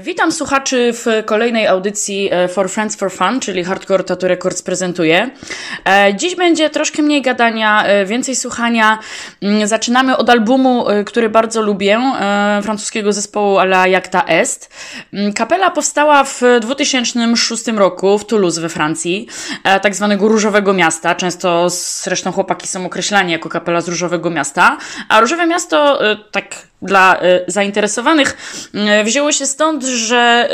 Witam słuchaczy w kolejnej audycji e, For Friends for Fun, czyli Hardcore Tattoo Records prezentuje. E, dziś będzie troszkę mniej gadania, e, więcej słuchania. Mm, zaczynamy od albumu, który bardzo lubię, francuskiego zespołu La Jacta Est. Mm, kapela powstała w 2006 roku w Toulouse we Francji, tak zwanego Różowego Miasta. Często zresztą chłopaki są określani jako kapela z Różowego Miasta. A Różowe Miasto, tak dla zainteresowanych, wzięło się stąd, że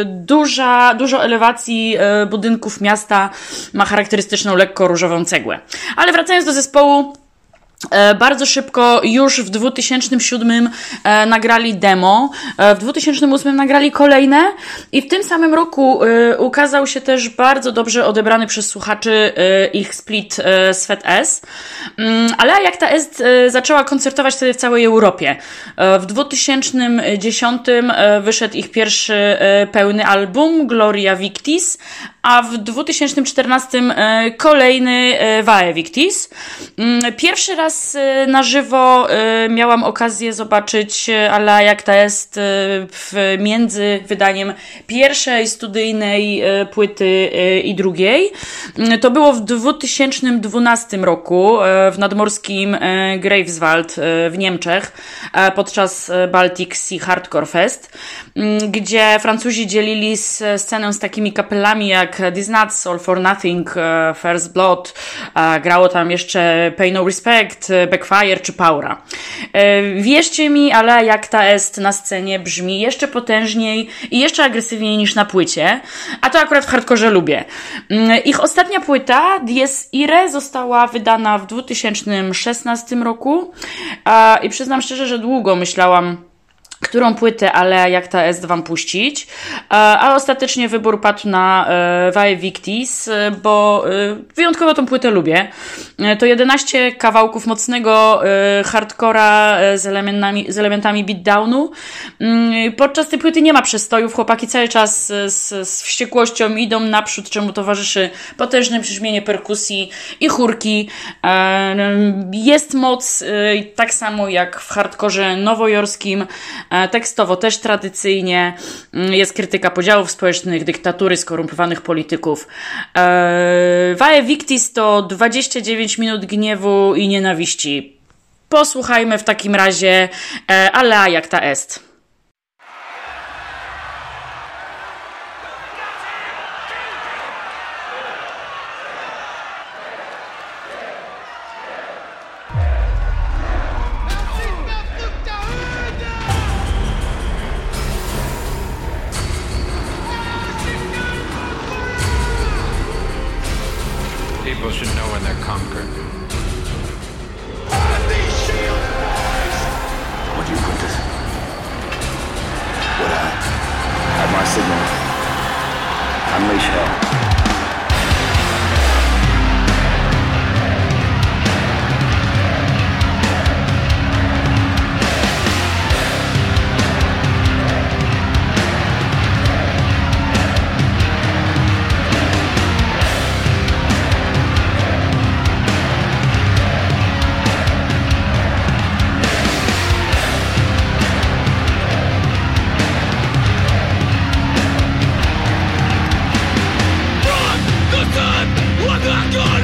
y, duża, dużo elewacji y, budynków miasta ma charakterystyczną lekko różową cegłę. Ale wracając do zespołu, bardzo szybko, już w 2007 e, nagrali demo, e, w 2008 nagrali kolejne i w tym samym roku ukazał się też bardzo dobrze odebrany przez słuchaczy ich split Svet S. Mm, ale jak ta S zaczęła koncertować wtedy w całej Europie. W 2010 wyszedł ich pierwszy pełny album Gloria Victis, a w 2014 kolejny Vae Victis. Mm, pierwszy raz y, na żywo miałam okazję zobaczyć Ale jak to jest w, między wydaniem pierwszej studyjnej płyty i drugiej. To było w 2012 roku w nadmorskim Greifswald w Niemczech podczas Baltic Sea Hardcore Fest, gdzie Francuzi dzielili scenę z takimi kapelami jak This Nuts, All for Nothing, First Blood, grało tam jeszcze Pay No Respect, Backfire czy Paura. E, wierzcie mi, ale jak ta est na scenie brzmi jeszcze potężniej i jeszcze agresywniej niż na płycie, a to akurat w hardkorze lubię. Mm, ich ostatnia płyta, Dies Ire, została wydana w 2016 roku i przyznam szczerze, że długo myślałam, którą płytę, ale jak ta S wam puścić. E, a ostatecznie wybór padł na e, Vae Victis, e, bo wyjątkowo tą płytę lubię. To 11 kawałków mocnego hardcora z elementami, z elementami beatdownu. Mm, podczas tej płyty nie ma przestojów, chłopaki cały czas z, z wściekłością idą naprzód, czemu towarzyszy potężne brzmienie perkusji i chórki. Jest moc, tak samo jak w hardkorze nowojorskim, tekstowo też tradycyjnie mm, jest krytyka podziałów społecznych, dyktatury, skorumpowanych polityków. E, Vae Victis to 29 minut gniewu i nienawiści. Posłuchajmy w takim razie e, Alea jak ta est.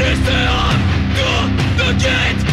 Jestem tu, do gate.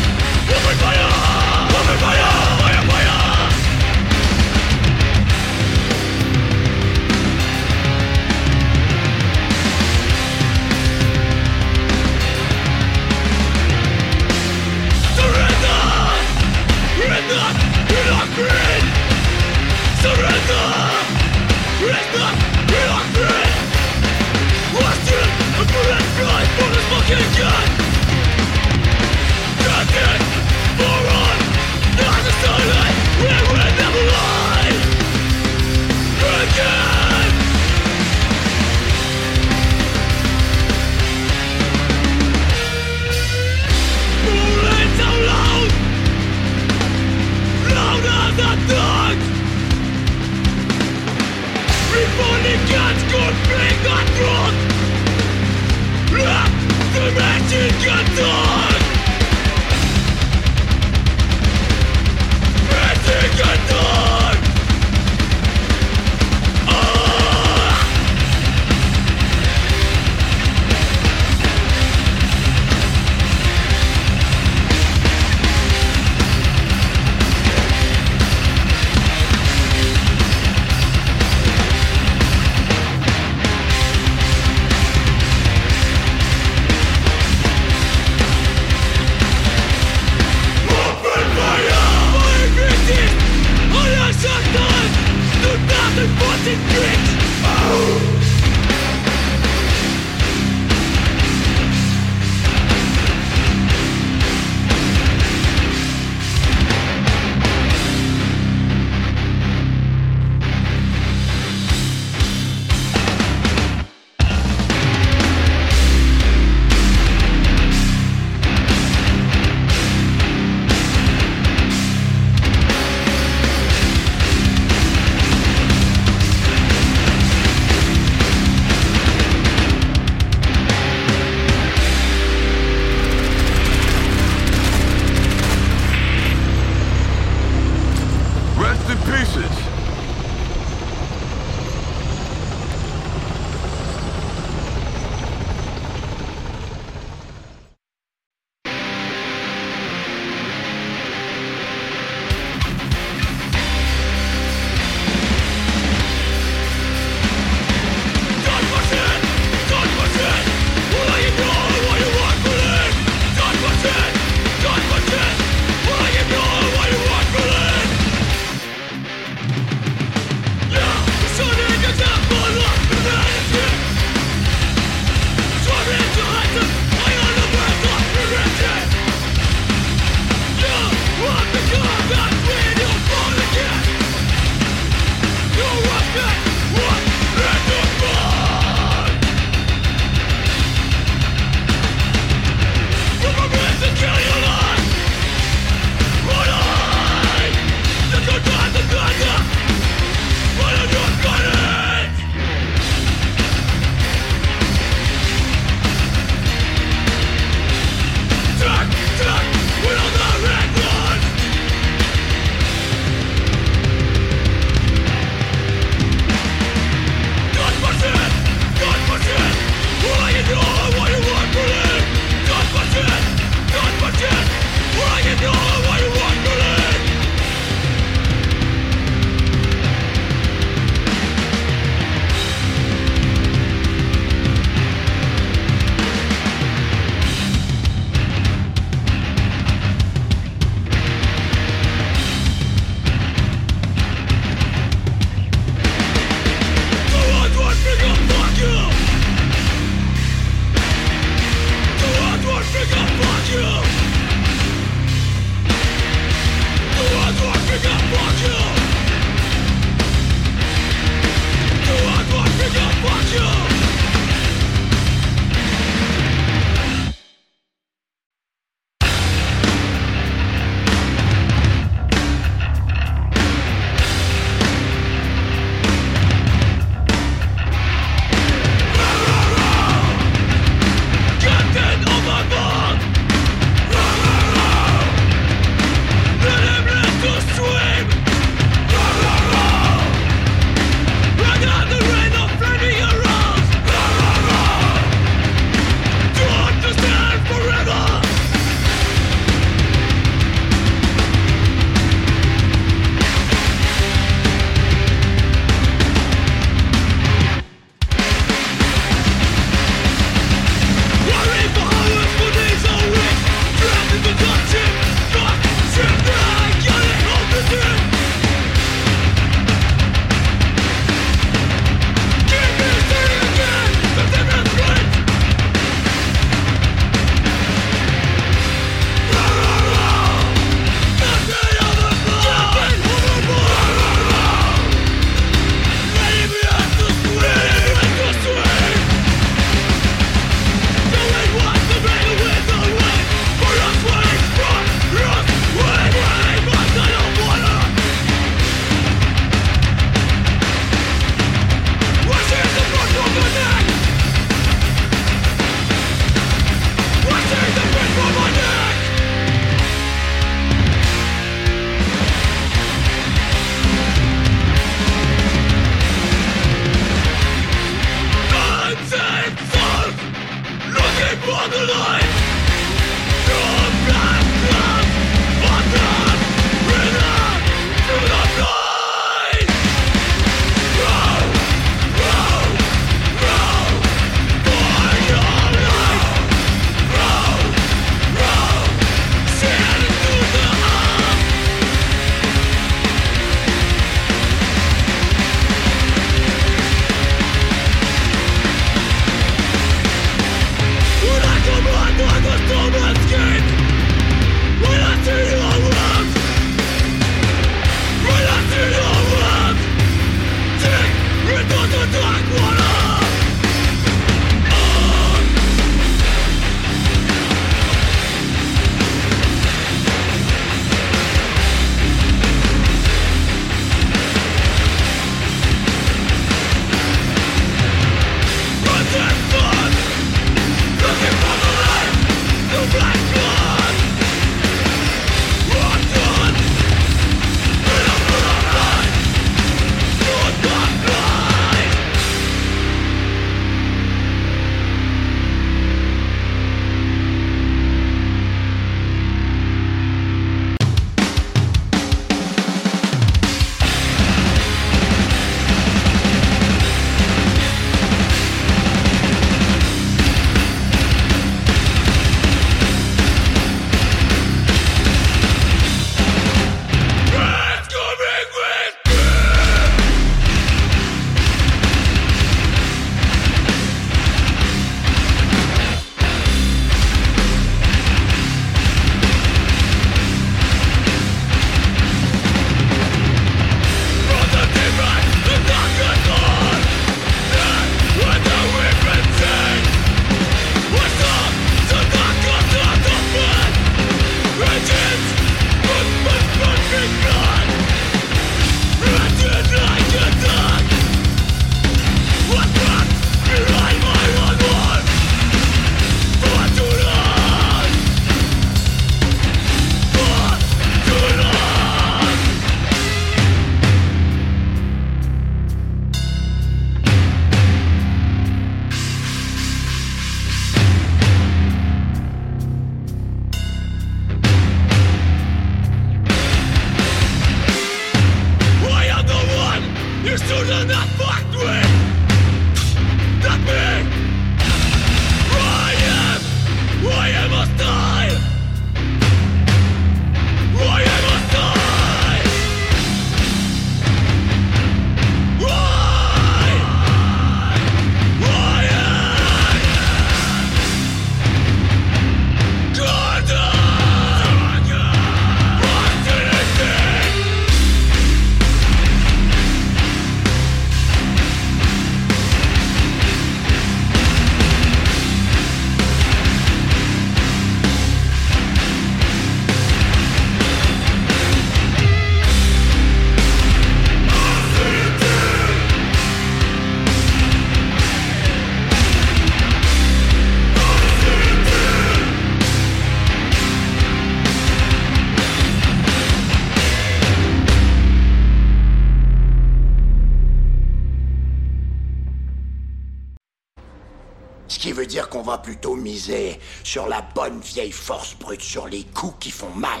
Plutôt miser sur la bonne vieille force brute, sur les coups qui font mal.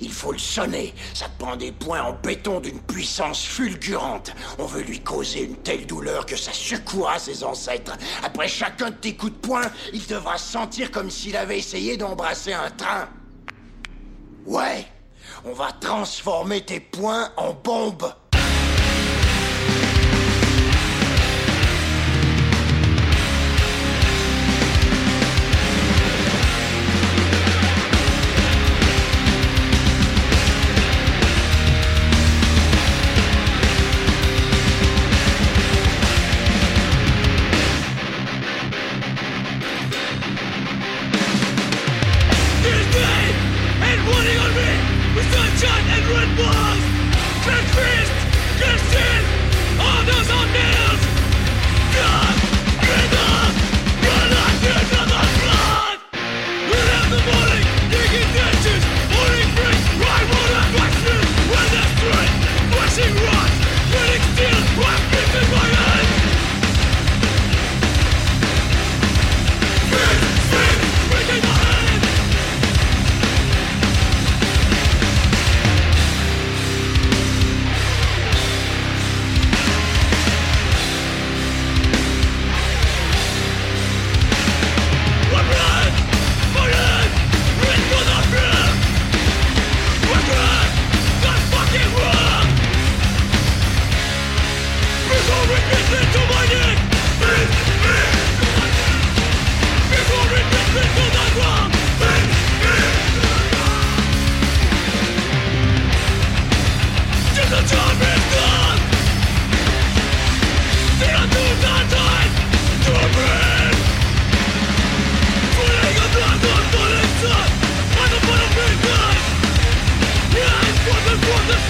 Il faut le sonner, ça prend des points en béton d'une puissance fulgurante. On veut lui causer une telle douleur que ça secouera ses ancêtres. Après chacun de tes coups de poing, il devra se sentir comme s'il avait essayé d'embrasser un train. Ouais, on va transformer tes poings en bombes.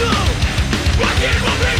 Rock and roll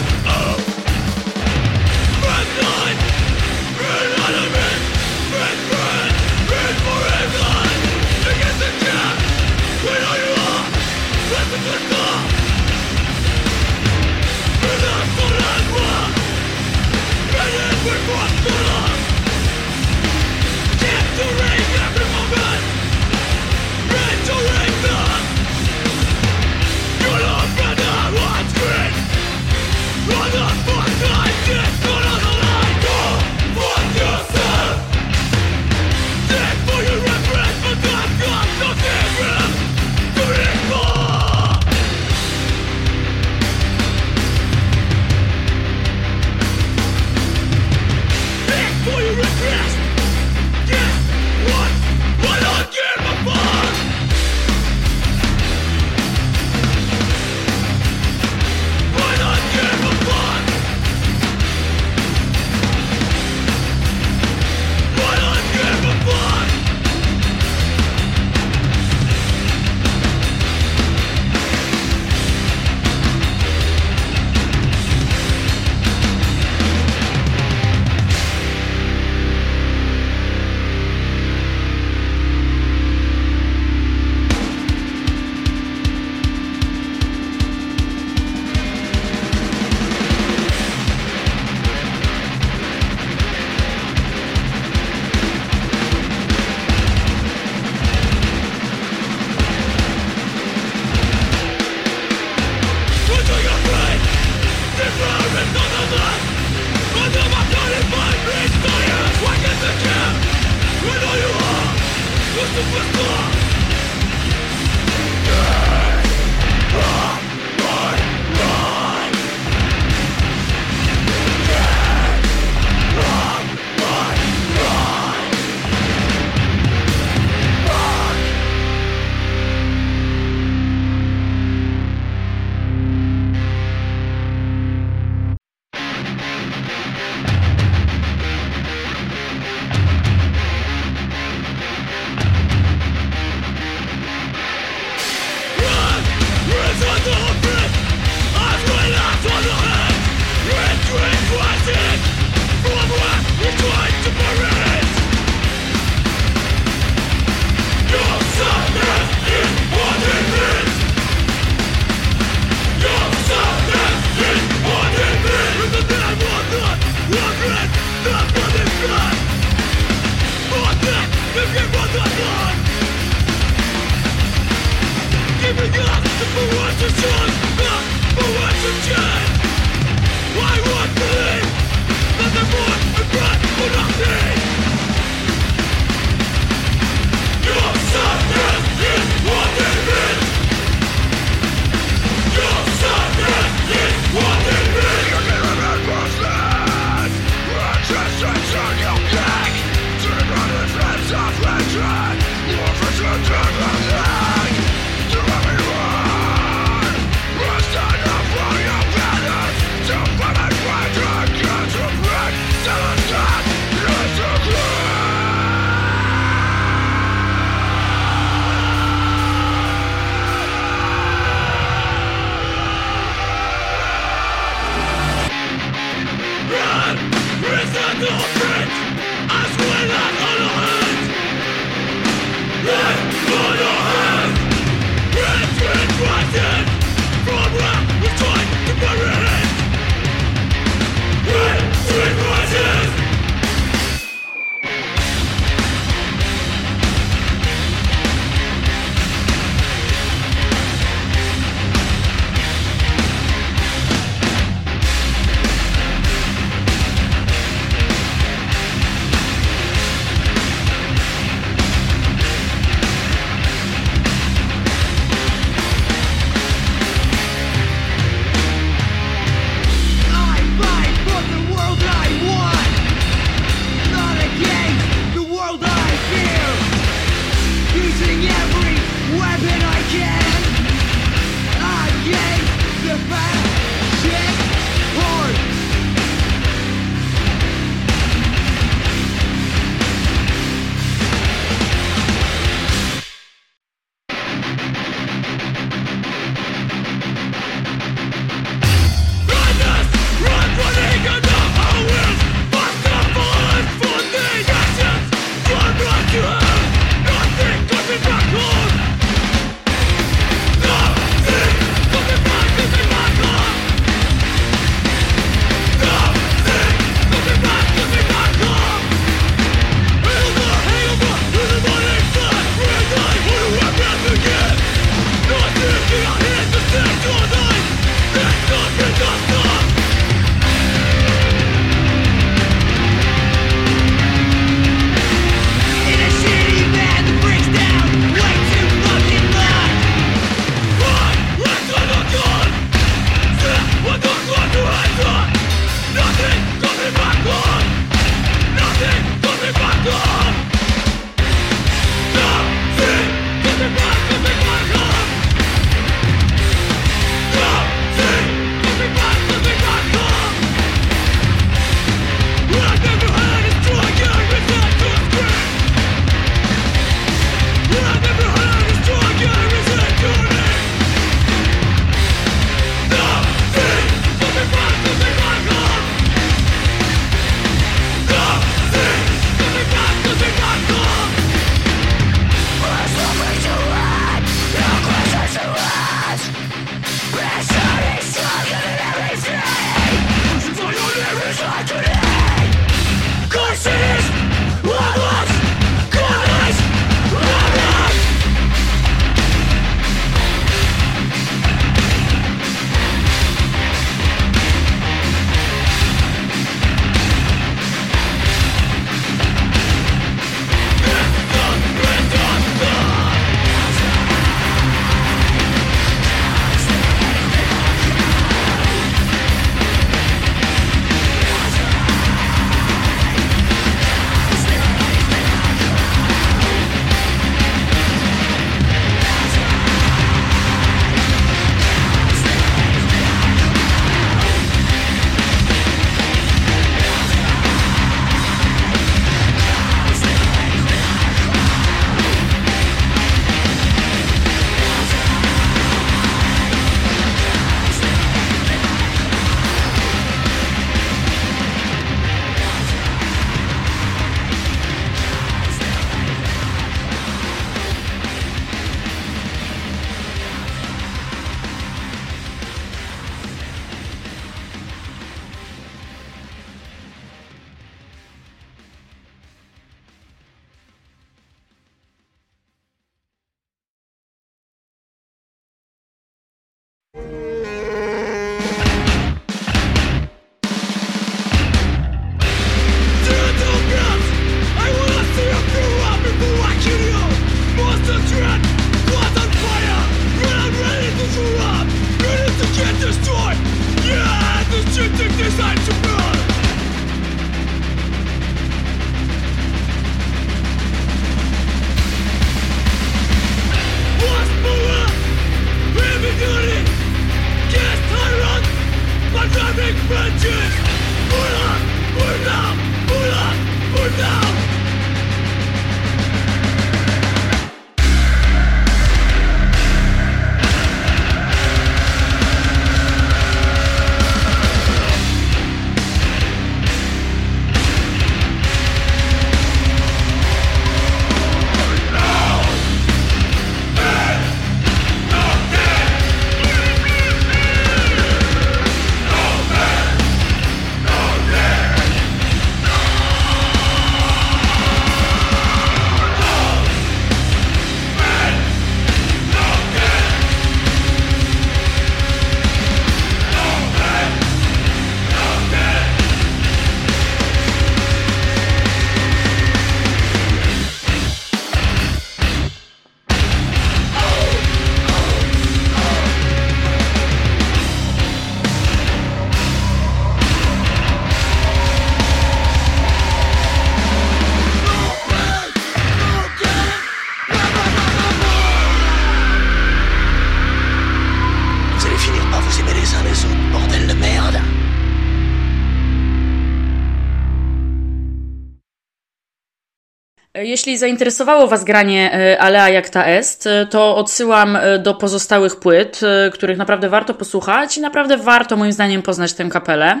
Jeśli zainteresowało Was granie e, Alea jak ta est, e, to odsyłam e, do pozostałych płyt, których naprawdę warto posłuchać i naprawdę warto moim zdaniem poznać tę kapelę.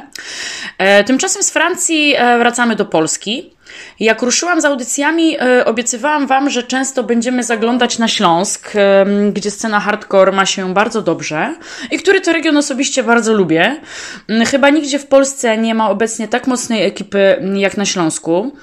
Tymczasem z Francji wracamy do Polski. Jak ruszyłam z audycjami, obiecywałam Wam, że często będziemy zaglądać na Śląsk, gdzie scena hardcore ma się bardzo dobrze i który to region osobiście bardzo lubię. Mm, chyba nigdzie w Polsce nie ma obecnie tak mocnej ekipy jak na Śląsku.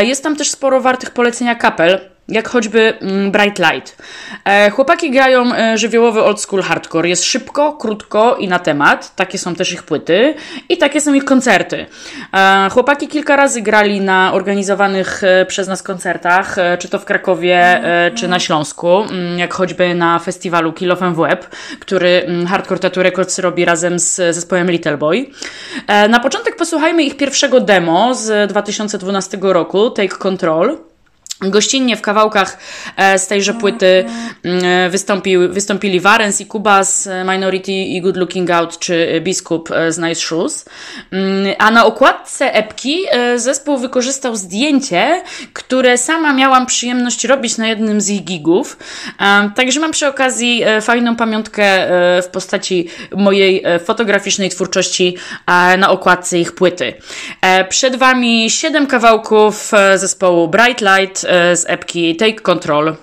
Jest tam też sporo wartych polecenia kapel jak choćby mm, Bright Light. E, chłopaki grają e, żywiołowy old school hardcore. Jest szybko, krótko i na temat. Takie są też ich płyty i takie są ich koncerty. E, chłopaki kilka razy grali na organizowanych przez nas koncertach, czy to w Krakowie, czy na Śląsku, mm, jak choćby na festiwalu Kill of Web, który mm, Hardcore Tattoo Records robi razem z zespołem Little Boy. Na początek posłuchajmy ich pierwszego demo z 2012 roku, Take Control. Gościnnie w kawałkach e, z tejże płyty mm, wystąpił, wystąpili Warens i Kuba z Minority i Good Looking Out, czy Biskup z Nice Shoes. Mm, a na okładce epki e, zespół wykorzystał zdjęcie, które sama miałam przyjemność robić na jednym z ich gigów. E, także mam przy okazji fajną pamiątkę w postaci mojej fotograficznej twórczości na okładce ich płyty. Przed Wami siedem kawałków zespołu Bright Light, z epki Take Control.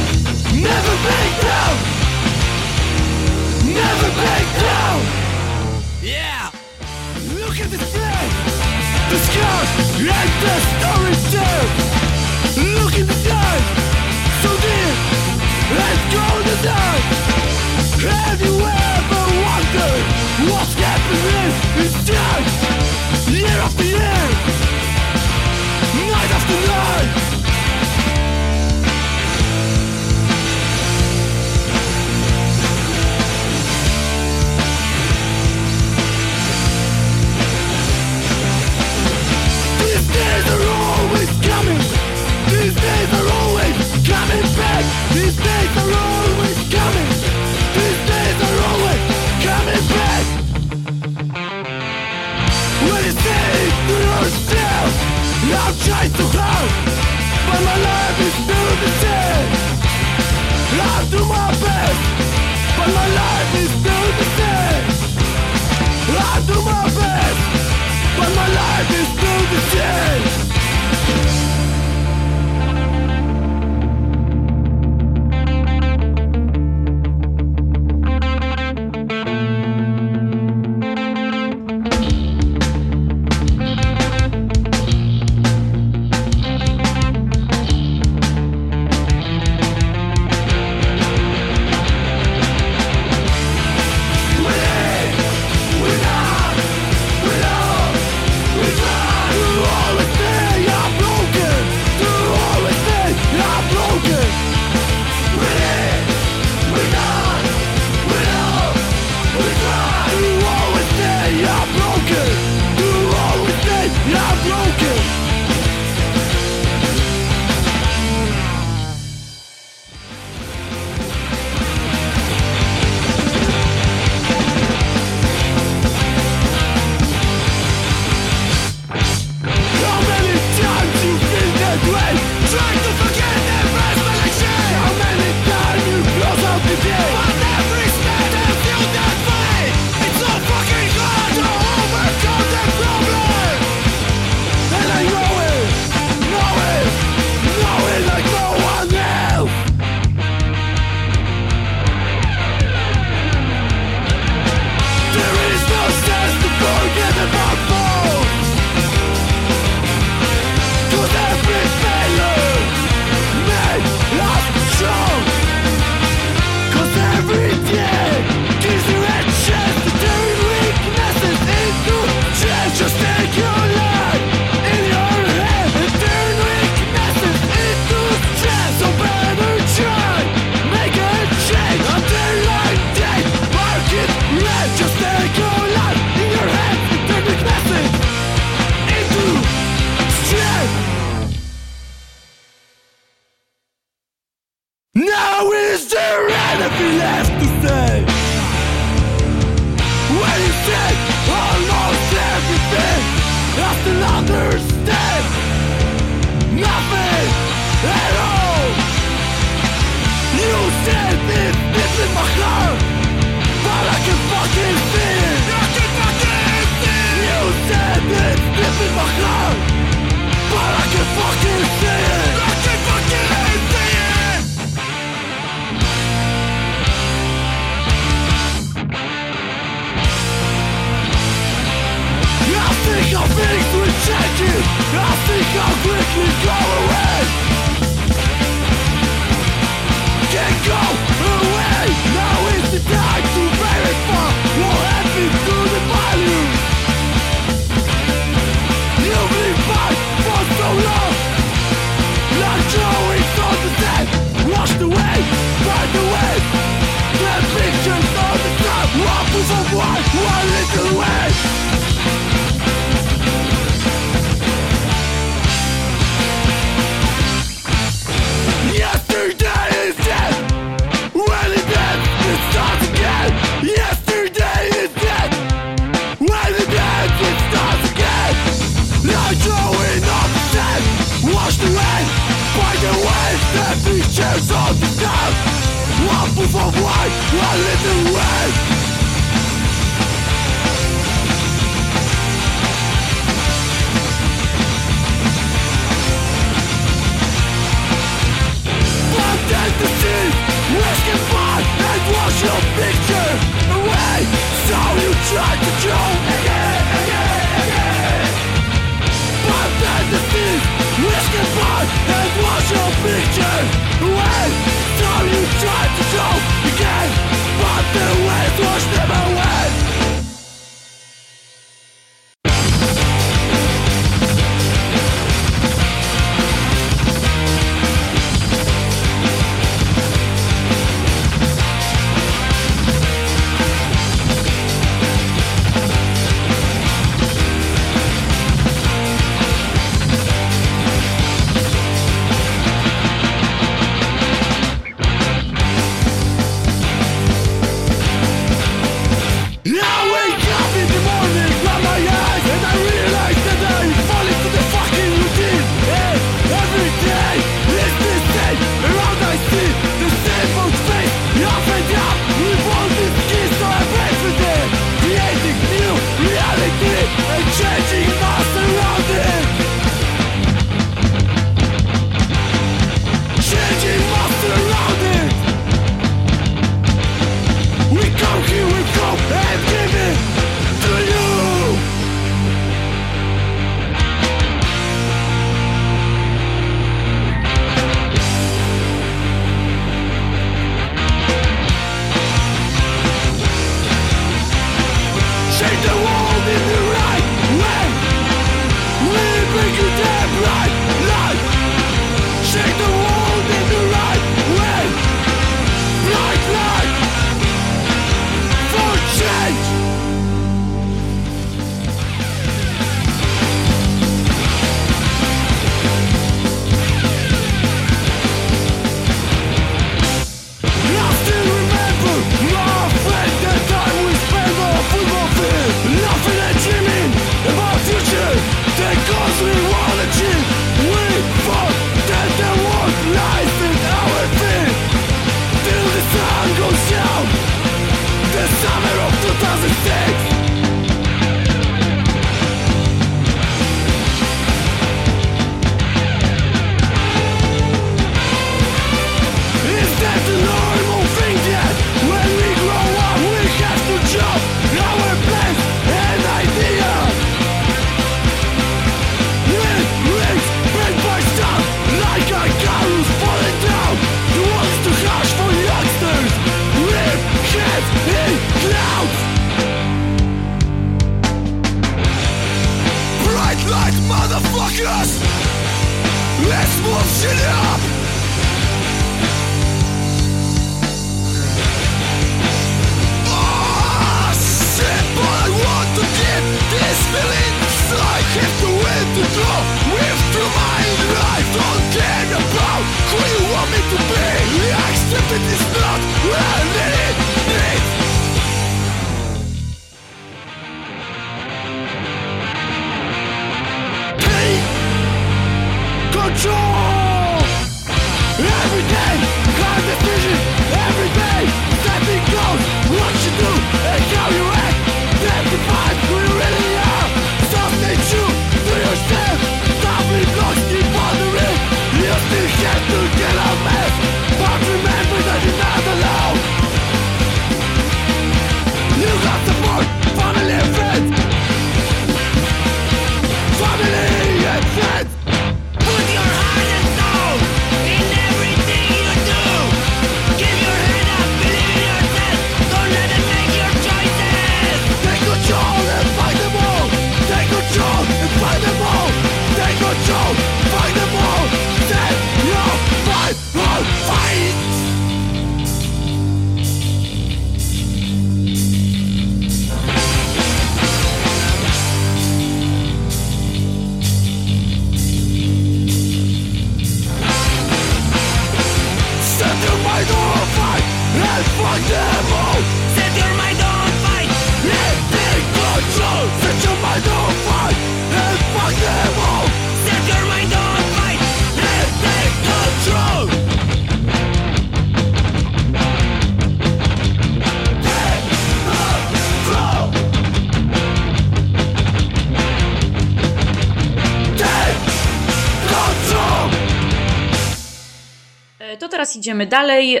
Idziemy dalej.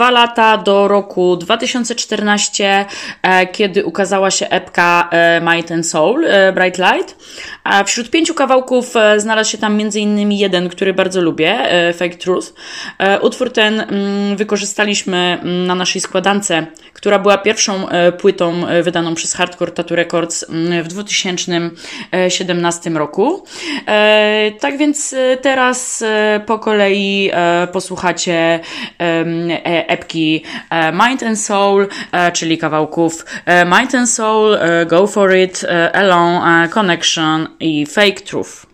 E, dwa lata do roku 2014, e, kiedy ukazała się epka e, Might and Soul, Bright Light. A wśród pięciu kawałków znalazł się tam innymi jeden, który bardzo lubię, Fake Truth. Utwór ten mm, wykorzystaliśmy mm, na naszej składance, która była pierwszą płytą wydaną przez Hardcore Tattoo Records mm, w 2017 roku. Tak więc teraz po kolei posłuchajcie słuchacie e, epki e, Mind and Soul, e, czyli kawałków Mind and Soul, Go For It, Alone, Connection i Fake Truth.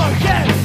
my head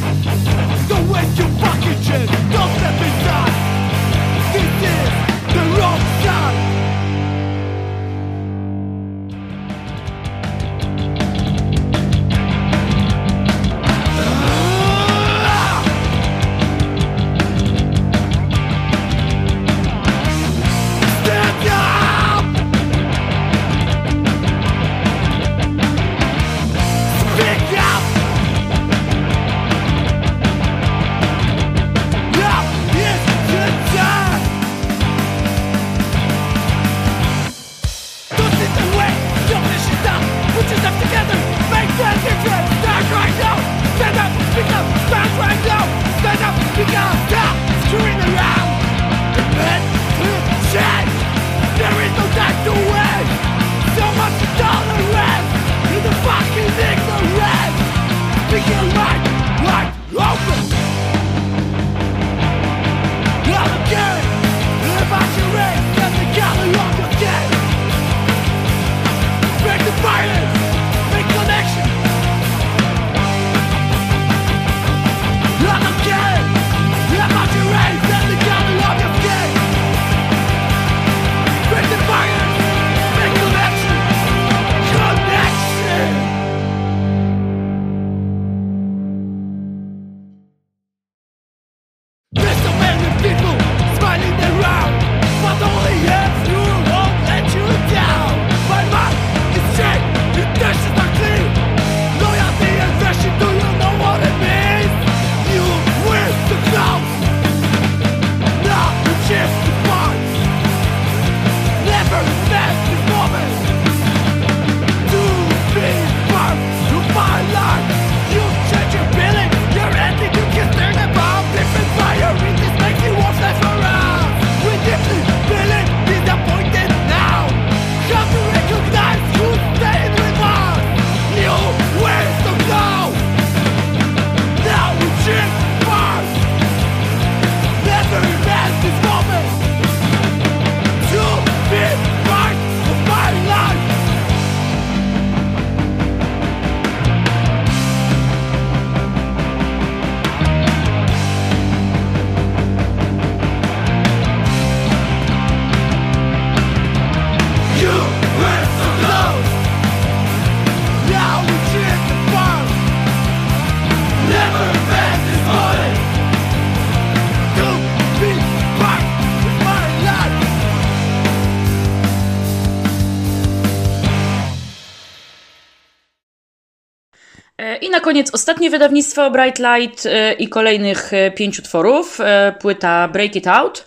koniec ostatnie wydawnictwo Bright Light e, i kolejnych e, pięciu tworów, e, płyta Break It Out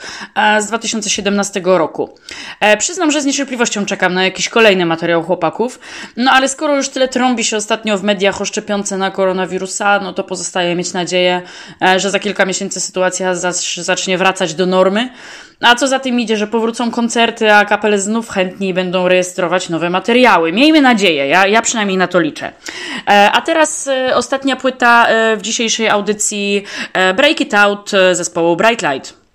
z 2017 roku. Przyznam, że z niecierpliwością czekam na jakiś kolejny materiał chłopaków, no ale skoro już tyle trąbi się ostatnio w mediach o szczepionce na koronawirusa, no to pozostaje mieć nadzieję, że za kilka miesięcy sytuacja zacznie wracać do normy. A co za tym idzie, że powrócą koncerty, a kapele znów chętniej będą rejestrować nowe materiały. Miejmy nadzieję, ja, ja przynajmniej na to liczę. E, a teraz e, ostatnia płyta e, w dzisiejszej audycji Break It Out zespołu Bright Light.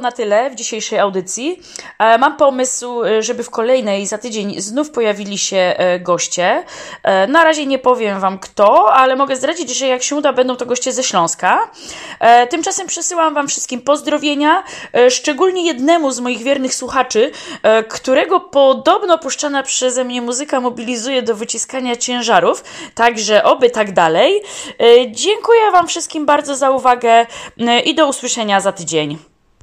Na tyle w dzisiejszej audycji. E, mam pomysł, e, żeby w kolejnej za tydzień znów pojawili się goście. Na razie nie powiem Wam kto, ale mogę zdradzić, że jak się uda, będą to goście ze Śląska. Tymczasem przesyłam Wam wszystkim pozdrowienia, szczególnie jednemu z moich wiernych słuchaczy, którego podobno puszczana przeze mnie muzyka mobilizuje do wyciskania ciężarów. Także oby tak dalej. Dziękuję Wam wszystkim bardzo za uwagę i do usłyszenia za tydzień.